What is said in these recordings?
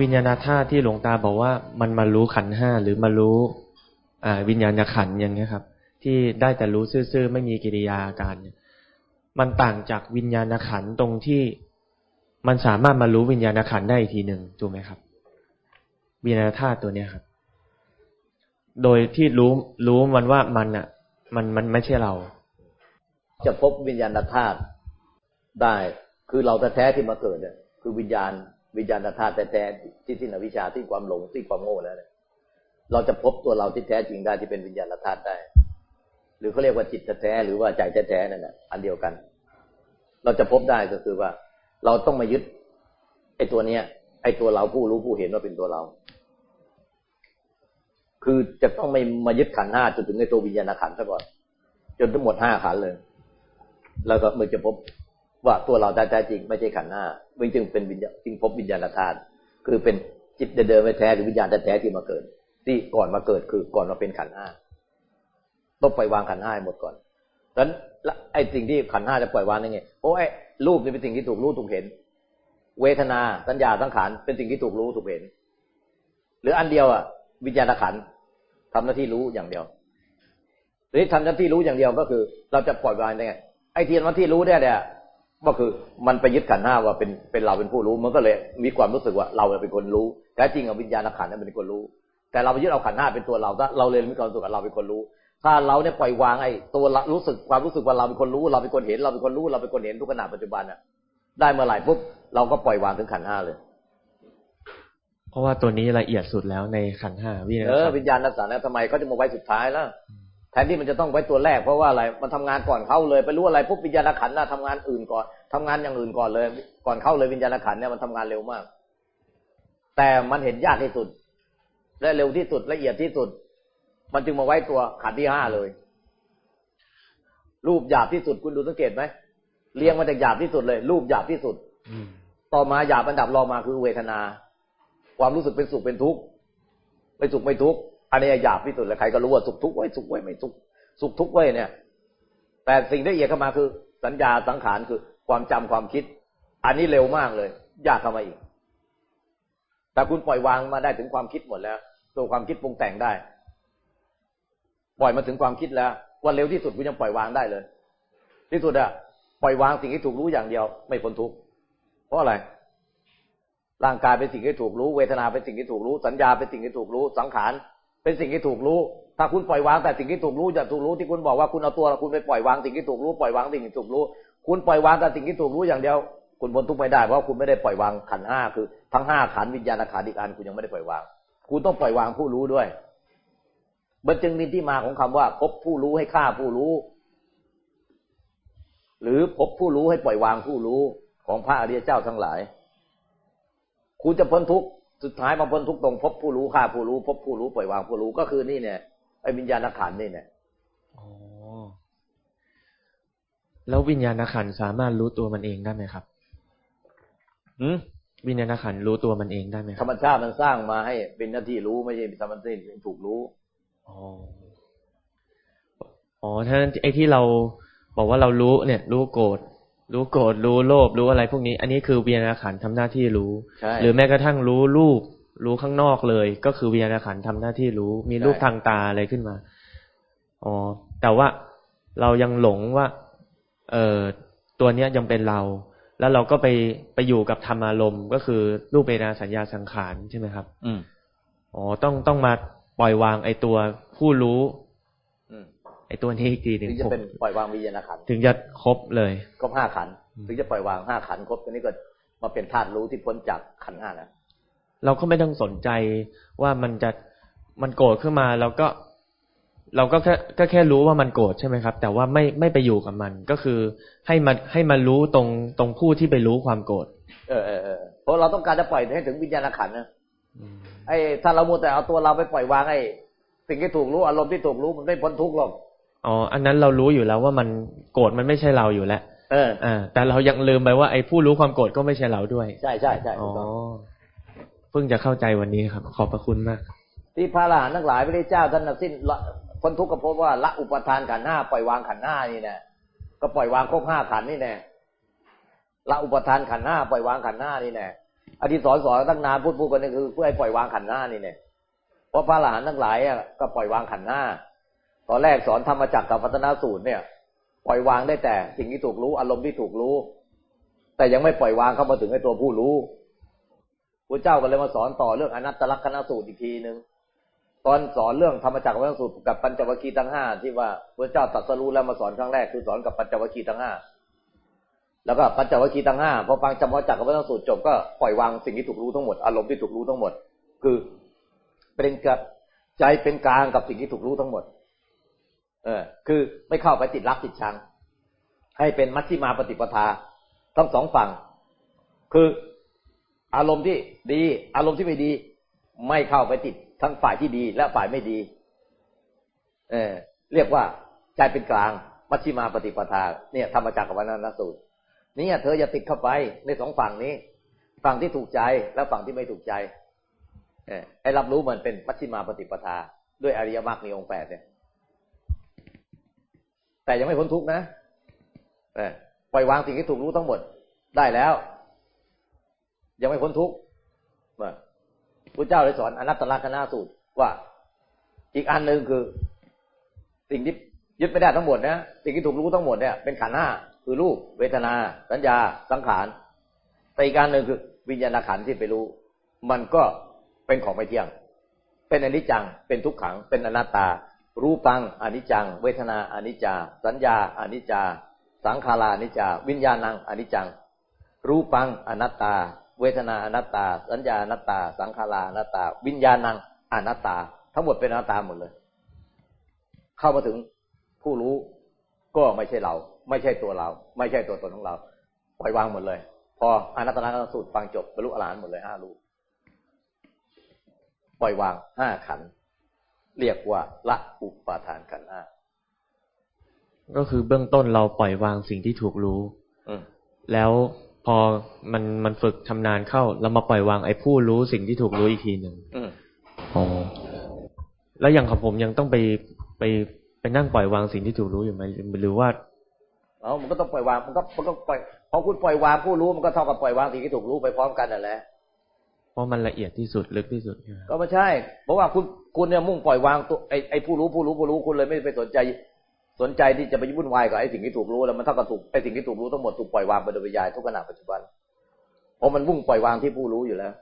วิญญาณธาตุที่หลวงตาบอกว่ามันมารู้ขันห้าหรือมารู้ อ่า วิญญาณขันอย่างเงี้ยครับ ที่ได้แต่รู้ซื่อๆไม่มีกิริยาอาการมันต่างจากวิญญาณขันตรงที่มันสามารถมารู้วิญญาณขันได้อีกทีหนึ่งถูกไหมครับ วิญญาณธาตุตัวเนี้ยครับ โดยที่รู้รู้มันว่ามันอะ มันมันไม่ใช่เรา จะพบวิญญาณธาตุได้ คือเราแท้ๆที่มาเกิดเนี่ยคือวิญญาณ วิญญาณธาตุแท้ๆที่สิ้นอวิชชาที่ความหลงที่ความโง่แล้วเนี่ยเราจะพบตัวเราที่แท้จริงได้ที่เป็นวิญญาณธาตุได้ หรือเขาเรียกว่าจิตแท้หรือว่าใจแท้ๆนั่นแหละอันเดียวกัน เราจะพบได้ก็คือว่า เราต้องมายึดไอ้ตัวเนี้ย ไอ้ตัวเราผู้รู้ผู้เห็นว่าเป็นตัวเรา คือจะต้องไม่มายึดขันห้าจนถึงในตัววิญญาณขันซะก่อน จนทั้งหมดห้าขันเลย แล้วก็เมื่อจะพบ ว่าตัวเราแท้จริงไม่ใช่ขันห้าไม่จึงเป็นวิญญาจึงพบวิญญาณธาตุคือเป็นจิตเดิมไม่แท้หรือวิญญาณแท้ที่มาเกิด ที่ก่อนมาเกิดคือก่อนมาเป็นขันห้าต้องปล่อยวางขันห้าหมดก่อนดังนั้นไอ้สิ่งที่ขันห้าจะปล่อยวางยังไงโอ้ไอ้รูปนี่เป็นสิ่งที่ถูกรู้ถูกเห็น เวทนาสัญญาสังขารเป็นสิ่งที่ถูกรู้ถูกเห็น หรืออันเดียวอะ วิญญาณขันทำหน้าที่รู้อย่างเดียวหรือทำหน้าที่รู้อย่างเดียวก็คือ เราจะปล่อยวางได้ไงไอ้ทียนวันที่รู้เนี่ยเนี่ย ก็คือมันไปยึดขันห้าว่าเป็นเป็นเราเป็นผู้รู้ มันก็เลยมีความรู้สึกว่าเราเป็นคนรู้แต่จริงอะวิญญาณขันนั้นเป็นคนรู้ แต่เราไปยึดเอาขันห้าเป็นตัวเราเราเลยมีความรู้สึกว่าเราเป็นคนรู้ ถ้าเราเนี่ยปล่อยวางไอ้ตัวรู้สึกความรู้สึกว่าเราเป็นคนรู้ เราเป็นคนเห็นเราเป็นคนรู้เราเป็นคนเห็นทุกขณะปัจจุบันอะได้เมื่อไหร่ปุ๊บเราก็ปล่อยวางถึงขันห้าเลย เพราะว่าตัวนี้ละเอียดสุดแล้วในขันห้าวิญญาณเออวิญญาณนักษาทำไมเขาจะมาไว้สุดท้ายแล้ว แทนที่มันจะต้องไว้ตัวแรกเพราะว่าอะไร มันทำงานก่อนเข้าเลย ไปรู้อะไรปุ๊บวิญญาณขันน่ะทำงานอื่นก่อนทำงานอย่างอื่นก่อนเลย ก่อนเข้าเลยวิญญาณขันเนี่ยมันทำงานเร็วมาก แต่มันเห็นยากที่สุด และเร็วที่สุดละเอียดที่สุด มันจึงมาไว้ตัวขันที่ห้าเลย รูปหยาบที่สุดคุณดูสังเกตไหมเรียงมาจากหยาบที่สุดเลย รูปหยาบที่สุดต่อมาหยาบอันดับรองมาคือเวทนา ความรู้สึกเป็นสุขเป็นทุกข์ไม่สุขไม่ทุกข์ อันนี้หยาบที่สุดเลยใครก็รู้ว่าสุขทุกข์ไว้สุขไว้ไม่สุขสุขทุกข์ไว้เนี่ย แต่สิ่งละเอียดเข้ามาคือ สัญญาสังขารคือความจำความคิด อันนี้เร็วมากเลย ยากเข้ามาอีก แต่คุณปล่อยวางมาได้ถึงความคิดหมดแล้ว ตัวความคิดปรุงแต่งได้ ปล่อยมาถึงความคิดแล้ววันเร็วที่สุดคุณยังปล่อยวางได้เลย ที่สุดอะปล่อยวางสิ่งที่ถูกรู้อย่างเดียว ไม่พ้นทุกข์เพราะอะไรร่างกายเป็นสิ่งที่ถูกรู้ เวทนาเป็นสิ่งที่ถูกรู้ สัญญาเป็นสิ่งที่ถูกรู้ สังขาร เป็นสิ่งที่ถูกรู้ ถ้าคุณปล่อยวางแต่สิ่งที่ถูกรู้จะถูกรู้ที่คุณบอกว่าคุณเอาตัวคุณไปปล่อยวางสิ่งที่ถูกรู้ปล่อยวางสิ่งที่ถูกรู้ คุณปล่อยวางแต่สิ่งที่ถูกรู้อย่างเดียว คุณพ้นทุกข์ไม่ได้เพราะคุณไม่ได้ปล่อยวางขันห้าคือทั้งห้าขันวิญญาณขันอีกอันคุณยังไม่ได้ปล่อยวาง คุณต้องปล่อยวางผู้รู้ด้วย มันจึงมีที่มาของคำว่า พบผู้รู้ให้ฆ่าผู้รู้ หรือพบผู้รู้ให้ปล่อยวางผู้รู้ของพระอริยเจ้าทั้งหลาย คุณจะพ้นทุกข์ สุดท้ายมาพ้นทุกตรงพบผู้รู้ฆ่าผู้รู้ พบผู้รู้ปล่อยวางผู้รู้ก็คือนี่เนี่ยไอ้วิญญาณขันนี่เนี่ยอ๋อแล้ววิญญาณขันสามารถรู้ตัวมันเองได้ไหมครับอืมวิญญาณขันรู้ตัวมันเองได้ไหมธรรมชาติมันสร้างมาให้เป็นหน้าที่รู้ไม่ใช่ธรรมชาติถูกรู้อ๋ออ๋อถ้าไอ้ที่เราบอกว่าเรารู้เนี่ย รู้โกรธ รู้โกรธรู้โลภรู้อะไรพวกนี้ อันนี้คือวิญญาณขันทำหน้าที่รู้ หรือแม้กระทั่งรู้รูปรู้ข้างนอกเลย ก็คือวิญญาณขันทำหน้าที่รู้ มีรูปทางตาอะไรขึ้นมาอ๋อแต่ว่าเรายังหลงว่า เออตัวเนี้ยยังเป็นเรา แล้วเราก็ไปไปอยู่กับธรรมอารมณ์ก็คือรูปเวทนาสัญญาสังขารใช่ไหมครับ อืมอ๋อต้องต้องมาปล่อยวางไอ้ตัวผู้รู้ ไอ้ตัวนี้อีกทีหนึ่งถึงจะเป็นปล่อยวางวิญญาณขันถึงจะครบเลยครบห้าขันถึงจะปล่อยวางห้าขันครบตัวนี้ก็มาเป็นธาตุรู้ที่พ้นจากขันห้าแล้วเราก็ไม่ต้องสนใจว่ามันจะมันโกรธขึ้นมาเราก็ เราก็แค่ก็แค่รู้ว่ามันโกรธใช่ไหมครับ แต่ว่าไม่ไม่ไปอยู่กับมันก็คือให้มันให้มันรู้ตรงตรงผู้ที่ไปรู้ความโกรธเออเออเออเพราะเราต้องการจะปล่อยให้ถึงวิญญาณขันนะไอ้ถ้าเราโมแต่เอาตัวเราไปปล่อย วางไอ้สิ่งที่ถูกรู้อารมณ์ที่ถูกรู้มันไม่พ้นทุกข์หรอก อ๋ออันนั้นเรารู้อยู่แล้วว่ามันโกรธมันไม่ใช่เราอยู่แล้วเอออ่าแต่เรายังลืมไปว่าไอ้ผู้รู้ความโกรธก็ไม่ใช่เราด้วย ใช่ใช่ใช่อ๋อเพิ่งจะเข้าใจวันนี้ครับ ขอบพระคุณมาก ที่พระอรหันต์ทั้งหลายพระเจ้าท่านสิ้นพ้นทุกข์ก็พบว่าละอุปทานขันห้าปล่อยวางขันห้านี่แน่ก็ปล่อยวางครบห้าขันนี่แน่ละอุปทานขันห้าปล่อยวางขันห้านี่แน่อดีตสอนสอนตั้งนานพูดพูดกันนี่คือเพื่อให้ปล่อยวางขันห้านี่เนี่ยเพราะพระหลานทั้งหลายก็ปล่อยวางขันห้า ตอนแรกสอนธรรมจักรกับพัฒนาสูตรเนี่ย ปล่อยวางได้แต่สิ่งที่ถูกรู้อารมณ์ที่ถูกรู้ แต่ยังไม่ปล่อยวางเข้ามาถึงในตัวผู้รู้พระเจ้าก็เลยมาสอนต่อเรื่องอนัตตลักษณสูตรอีกทีหนึ่งตอนสอนเรื่องธรรมจักรวัฏสูตรกับปัญจวัคคีย์ทั้งห้าที่ว่าพระเจ้าตรัสรู้แล้วมาสอนครั้งแรกคือสอนกับปัญจวัคคีย์ทั้งห้าแล้วก็ปัญจวัคคีย์ทั้งห้าพอฟังจำวัจักรวัฏสูตรจบก็ปล่อยวางสิ่งที่ถูกรู้ทั้งหมดอารมณ์ที่ถูกรู้ทั้งหมด คือเป็นกับใจเป็นกลางกับสิ่งที่ถูกรู้ทั้งหมด เออ คือไม่เข้าไปติดรักติดชัง ให้เป็นมัชฌิมาปฏิปทาทั้งสองฝั่ง คืออารมณ์ที่ดี อารมณ์ที่ไม่ดี ไม่เข้าไปติดทั้งฝ่ายที่ดีและฝ่ายไม่ดี เออ เรียกว่าใจเป็นกลางมัชฌิมาปฏิปทา เนี่ยธรรมจักรวันนสูตรนี่เธออย่าติดเข้าไปในสองฝั่งนี้ ฝั่งที่ถูกใจและฝั่งที่ไม่ถูกใจให้รับรู้มันเป็นมัชฌิมาปฏิปทา ด้วยอริยมรรคในองค์แปดเนี่ย แต่ยังไม่พ้นทุกนะปล่อยวางสิ่งที่ถูกรู้ทั้งหมดได้แล้ว ยังไม่พ้นทุกพระเจ้าเลยสอนอนัตตลักษณะสูตรว่าอีกอันหนึ่งคือ สิ่งที่ยึดไม่ได้ทั้งหมดนะสิ่งที่ถูกรู้ทั้งหมดเนี่ยเป็นขันห้าคือรูปเวทนา สัญญา สังขารแต่อีกการหนึ่งคือ วิญญาณขันที่ไปรู้ มันก็เป็นของไม่เที่ยง เป็นอนิจจังเป็นทุกขังเป็นอนัตตา รูปังอนิจจัง เวทนาอนิจจา สัญญาอนิจจา สังขารานิจจา วิญญาณังอนิจจัง รูปังอนัตตา เวทนาอนัตตา สัญญาอนัตตา สังขาราอนัตตา วิญญาณังอนัตตา ทั้งหมดเป็นอนัตตาหมดเลย เข้ามาถึงผู้รู้ก็ไม่ใช่เรา ไม่ใช่ตัวเรา ไม่ใช่ตัวตนของเราปล่อยวางหมดเลย พออนัตตลักษณสูตรฟังจบบรรลุอรหันต์หมดเลยห้าลูกปล่อยวางห้าขัน เรียกว่าละอุปาทานขันห้าก็คือเบื้องต้นเราปล่อยวางสิ่งที่ถูกรู้อืแล้วพอมันมันฝึกทำนานเข้า เรามาปล่อยวางไอ้ผู้รู้สิ่งที่ถูกรู้อีกทีหนึ่งอ๋อแล้วอย่างของผมยังต้องไปไปไปนั่งปล่อยวางสิ่งที่ถูกรู้อยู่ไหมหรือว่าเออมันก็ต้องปล่อยวางมันก็มันก็ปล่อยพอคุณปล่อยวางผู้รู้มันก็เท่ากับปล่อยวางสิ่งที่ถูกรู้ไปพร้อมกันนั่นแหละ ราะมันละเอียดที่สุดลึกที่สุด ก็ไม่ใช่ เพราะว่าคุณคุณเนี่ยมุ่งปล่อยวางตัวไอ้ไอ้ผู้รู้ผู้รู้ผู้รู้คุณเลยไม่ไปสนใจ สนใจที่จะไปยุ่นวายกับไอ้สิ่งที่ถูกรู้แล้วมันเท่ากับถูกไอ้สิ่งที่ถูกรู้ทั้งหมดถูกปล่อยวางไปโดยปริยายทุกขณะปัจจุบันเพราะมันมุ่งปล่อยวางที่ผู้รู้อยู่แล้ว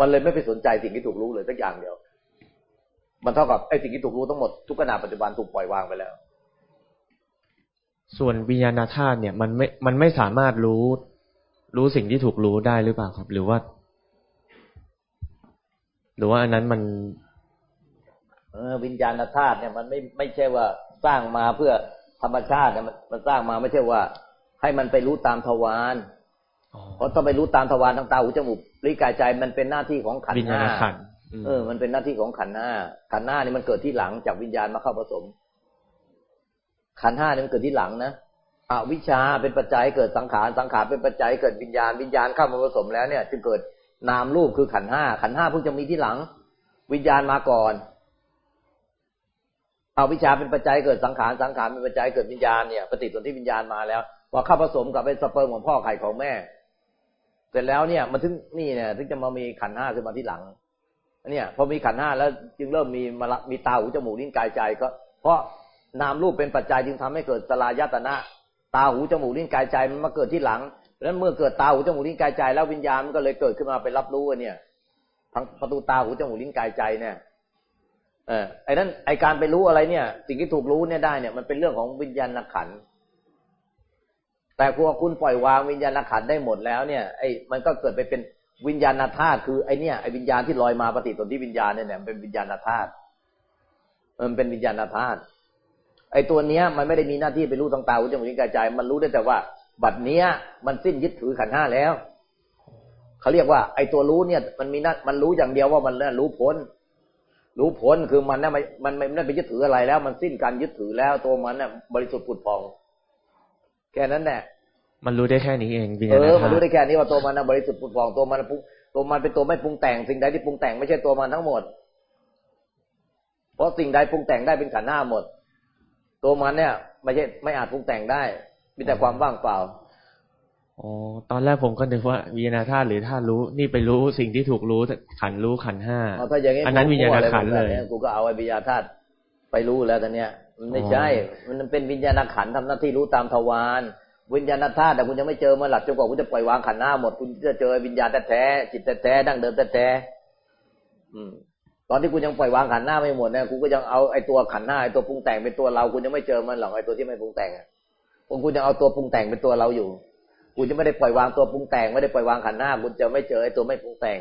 มันเลยไม่ไปสนใจสิ่งที่ถูกรู้เลยสักอย่างเดียว มันเท่ากับไอ้สิ่งที่ถูกรู้ทั้งหมดทุกขณะปัจจุบันถูกปล่อยวางไปแล้ว ส่วนวิญญาณธาตุเนี่ยมันไม่มันไม่สามารถรู้รู้สิ่งที่ถูกรู้ได้หรือเปล่าครับ หรือว่า หรือว่าอันนั้นมันเออวิญญาณธาตุเนี่ยมันไม่ไม่ใช่ว่าสร้างมาเพื่อธรรมชาติเนี่ยมันมันสร้างมาไม่ใช่ว่า ให้มันไปรู้ตามทวารเพราะต้องไปรู้ตามทวารทางตาหูจมูกลิ้นกายใจมันเป็นหน้าที่ของขันห้าเออ มันเป็นหน้าที่ของขันห้า ขันห้านี่มันเกิดที่หลังจากวิญญาณมาเข้าผสม ขันห้านี่มันเกิดที่หลังนะอวิชาเป็นปัจจัยเกิดสังขารสังขารเป็นปัจจัยเกิดวิญญาณวิญญาณเข้ามาผสมแล้วเนี่ย จึงเกิด นามรูปคือขันห้าขันห้าเพิ่งจะมีที่หลัง วิญญาณมาก่อน เอาวิชาเป็นปัจจัยเกิดสังขารสังขารเป็นปัจจัยเกิดวิญญาณเนี่ยปฏิสนธิวิญญาณมาแล้วพอเข้าผสมกับเป็นสเปิร์มของพ่อไข่ของแม่ เสร็จแล้วเนี่ยมันถึงนี่เนี่ยถึงจะมามีขันห้าขึ้นมาที่หลังเนี่ยพอมีขันห้าแล้วจึงเริ่มมีมาลมีตาหูจมูกลิ้นกายใจก็ เพราะนามรูปเป็นปัจจัยจึงทำให้เกิดสลายตนะ ตาหูจมูกลิ้นกายใจมันมาเกิดที่หลัง แล้วเมื่อเกิดตาหูจมูกลิ้นกายใจแล้ววิญญาณมันก็เลยเกิดขึ้นมาไปรับรู้เนี่ยทางประตูตาหูจมูกลิ้นกายใจเนี่ยเออไอ้นั้นไอ้การไปรู้อะไรเนี่ย สิ่งที่ถูกรู้เนี่ยได้เนี่ยมันเป็นเรื่องของวิญญาณขันแต่พอคุณปล่อยวางวิญญาณขันได้หมดแล้วเนี่ยไอ้มันก็เกิดไปเป็นวิญญาณธาตุคือไอ้เนี่ยไอ้วิญญาณที่ลอยมาปฏิสนธิวิญญาณเนี่ยมันเป็นวิญญาณธาตุมันเป็นวิญญาณธาตุไอ้ตัวเนี้ยมันไม่ได้มีหน้าที่ไปรู้ทางตาหูจมูกลิ้นกายใจ มันรู้ได้แต่ว่า บัดเนี้ย มันสิ้นยึดถือขันห้าแล้วเขาเรียกว่า ไอ้ตัวรู้เนี่ย มันมีนัดมันรู้อย่างเดียวว่ามันน่รู้พ้น รู้พ้นคือมันน่ะมันไม่ได้ไปยึดถืออะไรแล้ว มันสิ้นการยึดถือแล้วตัวมันน่ะบริสุทธิ์ผุดพอง แค่นั้นแหละมันรู้ได้แค่นี้เองเออมันรู้ได้แค่นี้ว่าตัวมันน่ะบริสุทธิ์ผุดพองตัวมันปุตัวมันเป็นตัวไม่ปรุงแต่งสิ่งใดที่ปรุงแต่งไม่ใช่ตัวมันทั้งหมด เพราะสิ่งใดปรุงแต่งได้เป็นขันห้าหมด ตัวมันเนี่ย ไม่ใช่ไม่อาจปรุงแต่งได้ มีแต่ความว่างเปล่าอ๋อตอนแรกผมก็นึกว่าวิญญาณธาตุหรือธาตุรู้นี่ไปรู้สิ่งที่ถูกรู้ขันรู้ขันห้าถ้าอย่างนี้อันนั้นวิญญาณขันเลยกูก็เอาไอ้วิญญาณธาตุไปรู้แล้วตอนเนี้ยมันไม่ใช่ มันเป็นวิญญาณขันทำหน้าที่รู้ตามทวารวิญญาณธาตุแต่คุณยังไม่เจอมาหลักจนกว่าคุณจะปล่อยวางขันหน้าหมดคุณจะเจอวิญญาณแท้จิตแท้ดั้งเดิมแท้อืมตอนที่คุณยังปล่อยวางขันหน้าไม่หมดเนี่ยคุณก็ยังเอาไอ้ตัวขันหน้าไอ้ตัวปรุงแต่งเป็นตัวเราคุณยังไม่เจอมันหรอกไอ้ตัวที่ไม่ปรุงแต่งอะ คุณยังเอาตัวปรุงแต่งเป็นตัวเราอยู่คุณจะไม่ได้ปล่อยวางตัวปรุงแต่งไม่ได้ปล่อยวางขันหน้าคุณจะไม่เจอไอ้ตัวไม่ปรุงแต่ง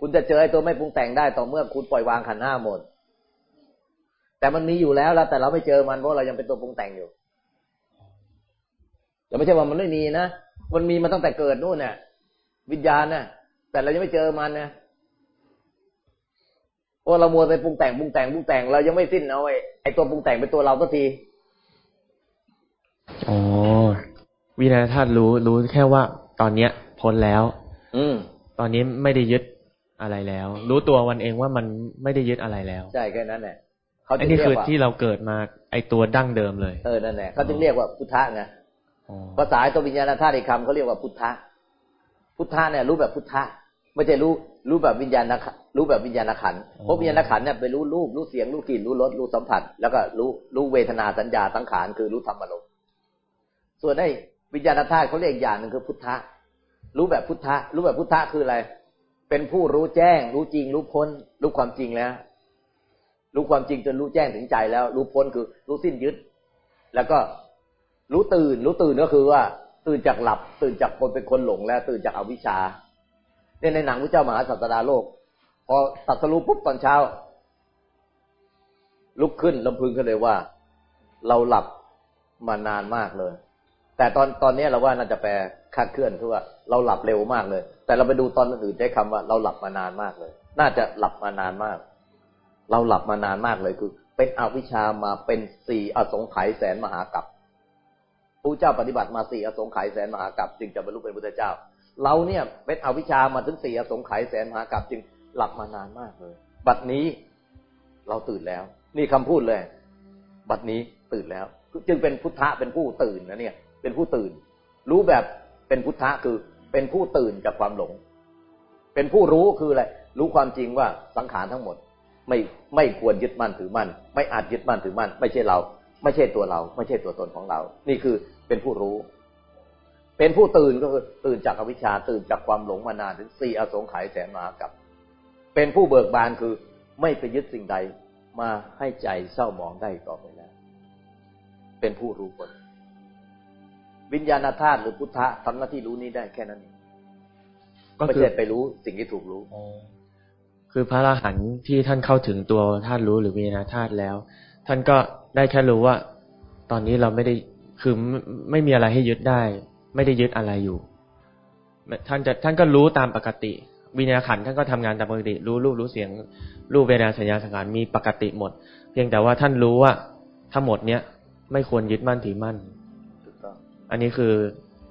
คุณจะเจอไอ้ตัวไม่ปรุงแต่งได้ต่อเมื่อคุณปล่อยวางขันหน้าหมด แต่มันมีอยู่แล้วแล้วแต่เราไม่เจอมันเพราะเรายังเป็นตัวปรุงแต่งอยู่แต่ไม่ใช่ว่ามันไม่มีนะมันมีมาตั้งแต่เกิดนู่นเนี่ยวิญญาณเนี่ยแต่เรายังไม่เจอมันนะเพราะเรามัวไปปรุงแต่งปรุงแต่งปรุงแต่งเรายังไม่สิ้นเอาไอ้ไอ้ตัวปรุงแต่งเป็นตัวเราก็ที อ๋อวิญญาณธาตุรู้รู้แค่ว่าตอนเนี้ยพ้นแล้ว อืม ตอนนี้ไม่ได้ยึดอะไรแล้ว รู้ตัววันเองว่ามันไม่ได้ยึดอะไรแล้วใช่แค่นั้นแหละเขาอันนี้คือที่เราเกิดมาไอตัวดั้งเดิมเลยเออนั่นแหละเขาจึงเรียกว่าพุทธะไงภาษาตัววิญญาณธาตุอีกคำเขาเรียกว่าพุทธะพุทธะเนี่ยรู้แบบพุทธะไม่ใช่รู้รู้แบบวิญญาณรู้แบบวิญญาณขันเพราะวิญญาณขันเนี่ยไปรู้รูปรู้เสียงรู้กลิ่นรู้รสรู้สัมผัส แล้วก็รู้รู้เวทนาสัญญาสังขารคือรู้ธรรมอารมณ์ ส่วนไอ้วิญญาณธาตุเขาเรียกอย่างหนึ่งคือพุทธะ รู้แบบพุทธะ รู้แบบพุทธะคืออะไร เป็นผู้รู้แจ้ง รู้จริง รู้พ้น รู้ความจริงแล้ว รู้ความจริงจนรู้แจ้งถึงใจแล้ว รู้พ้นคือรู้สิ้นยึด แล้วก็รู้ตื่น รู้ตื่นก็คือว่า ตื่นจากหลับ ตื่นจากคนเป็นคนหลงแล้ว ตื่นจากอวิชชาเนี่ยในหนังพระเจ้ามหาสัตดาโลก พอตัดสรู้ปุ๊บตอนเช้า ลุกขึ้นลำพึงขึ้นเลยว่า เราหลับมานานมากเลย แต่ตอนตอนนี้เราว่าน่าจะแปลคาดเคลื่อนคือว่าเราหลับเร็วมากเลย แต่เราไปดูตอนอื่นใช้คำว่าเราหลับมานานมากเลย น่าจะหลับมานานมาก เราหลับมานานมากเลยคือ เป็นอวิชามาเป็นสี่อสงไขยแสนมหากัปผู้เจ้าปฏิบัติมาสี่อสงไขยแสนมหากัปจึงจะบรรลุเป็นพุทธเจ้า เราเนี่ยเป็นอวิชามาถึงสี่อสงไขยแสนมหากัปจึงหลับมานานมากเลย บัดนี้เราตื่นแล้ว นี่คำพูดเลย บัดนี้ตื่นแล้ว จึงเป็นพุทธะเป็นผู้ตื่นนะเนี่ย เป็นผู้ตื่น รู้แบบเป็นพุทธะคือเป็นผู้ตื่นจากความหลง เป็นผู้รู้คืออะไรรู้ความจริงว่าสังขารทั้งหมด ไม่ไม่ควรยึดมั่นถือมั่นไม่อาจยึดมั่นถือมั่นไม่ใช่เรา ไม่ใช่ตัวเรา ไม่ใช่ตัวตนของเรา นี่คือเป็นผู้รู้ เป็นผู้ตื่นก็คือตื่นจากอวิชชาตื่นจากความหลงมานานถึงสี่อสงไขยแสนมากับ เป็นผู้เบิกบานคือไม่ไปยึดสิ่งใดมาให้ใจเศร้าหมองได้ต่อไปแล้ว เป็นผู้รู้ผล วิญญาณธาตุหรือพุทธะทำหน้าที่รู้นี้ได้แค่นั้นเองก็ไม่ใช่ไปรู้สิ่งที่ถูกรู้คือพระอรหันต์ที่ท่านเข้าถึงตัวธาตุรู้หรือวิญญาณธาตุแล้ว ท่านก็ได้แค่รู้ว่า ตอนนี้เราไม่ได้คือไม่มีอะไรให้ยึดได้ ไม่ได้ยึดอะไรอยู่ ท่านจะท่านก็รู้ตามปกติ วิญญาณขันท่านก็ทำงานตามปกติ รู้รูปรู้เสียง รูปเวทนาสัญญาสังขารมีปกติหมด เพียงแต่ว่าท่านรู้ว่าทั้งหมดเนี้ยไม่ควรยึดมั่นถือมั่น อันนี้คือ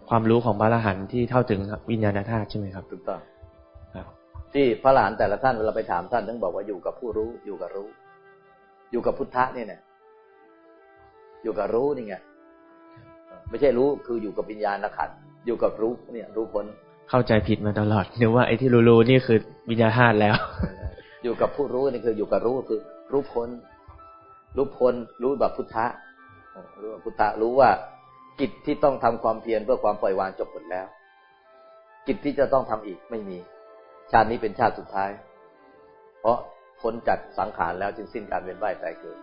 ความรู้ของพระอรหันต์ที่เท่าถึงวิญญาณธาตุใช่ไหมครับถูกต้องครับ ที่พระอรหันต์แต่ละท่านเวลาไปถามท่านต้องบอกว่าอยู่กับผู้รู้อยู่กับรู้ อยู่กับพุทธะนี่เนี่ยอยู่กับรู้นี่ไงไม่ใช่รู้คืออยู่กับวิญญาณนะขันอยู่กับรู้เนี่ย รู้พ้นเข้าใจผิดมาตลอดนึกว่าไอ้ที่รู้รู้นี่คือวิญญาณธาตุแล้ว อยู่กับผู้รู้นี่คืออยู่กับรู้คือรู้พ้นรู้พ้นรู้แบบพุทธะรู้พุทธะรู้ว่า กิจที่ต้องทำความเพียรเพื่อความปล่อยวางจบหมดแล้ว กิจที่จะต้องทำอีกไม่มี ชาตินี้เป็นชาติสุดท้าย เพราะพ้นจากสังขารแล้วจึงสิ้นการเวียนว่ายตายเกิด